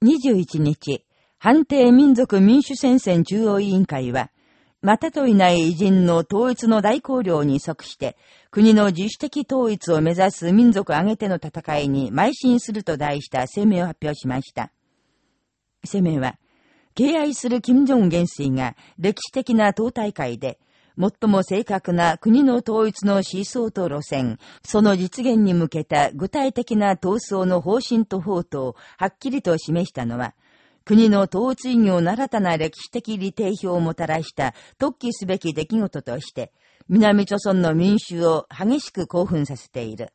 21日、判定民族民主戦線中央委員会は、またといない偉人の統一の大綱領に即して、国の自主的統一を目指す民族挙げての戦いに邁進すると題した声明を発表しました。声明は、敬愛する金正恩元帥が歴史的な党大会で、最も正確な国の統一の思想と路線、その実現に向けた具体的な闘争の方針と法とをはっきりと示したのは、国の統一意義新たな歴史的利定表をもたらした特記すべき出来事として、南朝村の民衆を激しく興奮させている。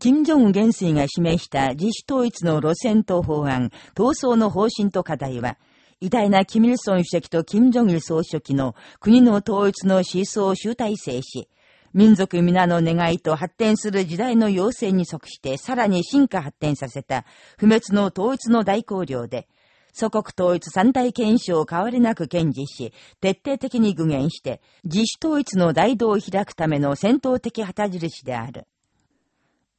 金正恩元帥が示した自主統一の路線と法案、闘争の方針と課題は、偉大なキミルソン主席と金正日総書記の国の統一の思想を集大成し、民族皆の願いと発展する時代の要請に即してさらに進化発展させた不滅の統一の大綱領で、祖国統一三大憲章を変わりなく堅持し、徹底的に具現して、自主統一の大道を開くための戦闘的旗印である。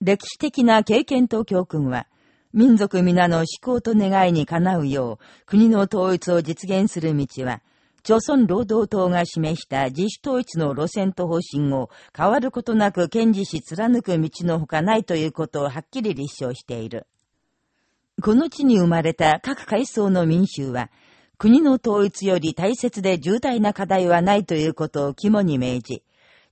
歴史的な経験と教訓は、民族皆の思考と願いにかなうよう、国の統一を実現する道は、朝鮮労働党が示した自主統一の路線と方針を変わることなく堅持し貫く道のほかないということをはっきり立証している。この地に生まれた各階層の民衆は、国の統一より大切で重大な課題はないということを肝に銘じ、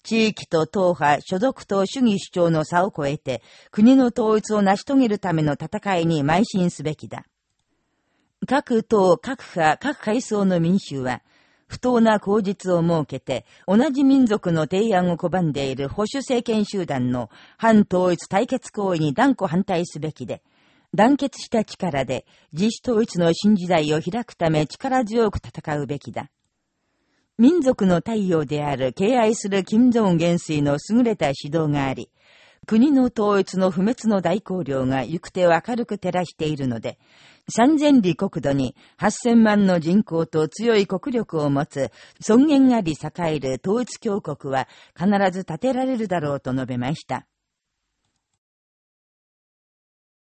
地域と党派、所属と主義主張の差を超えて、国の統一を成し遂げるための戦いに邁進すべきだ。各党、各派、各階層の民衆は、不当な口実を設けて、同じ民族の提案を拒んでいる保守政権集団の反統一対決行為に断固反対すべきで、団結した力で自主統一の新時代を開くため力強く戦うべきだ。民族の太陽である敬愛する金正恩元帥の優れた指導があり、国の統一の不滅の大綱領が行く手を明るく照らしているので、三千里国土に8000万の人口と強い国力を持つ尊厳あり栄える統一強国は必ず建てられるだろうと述べました。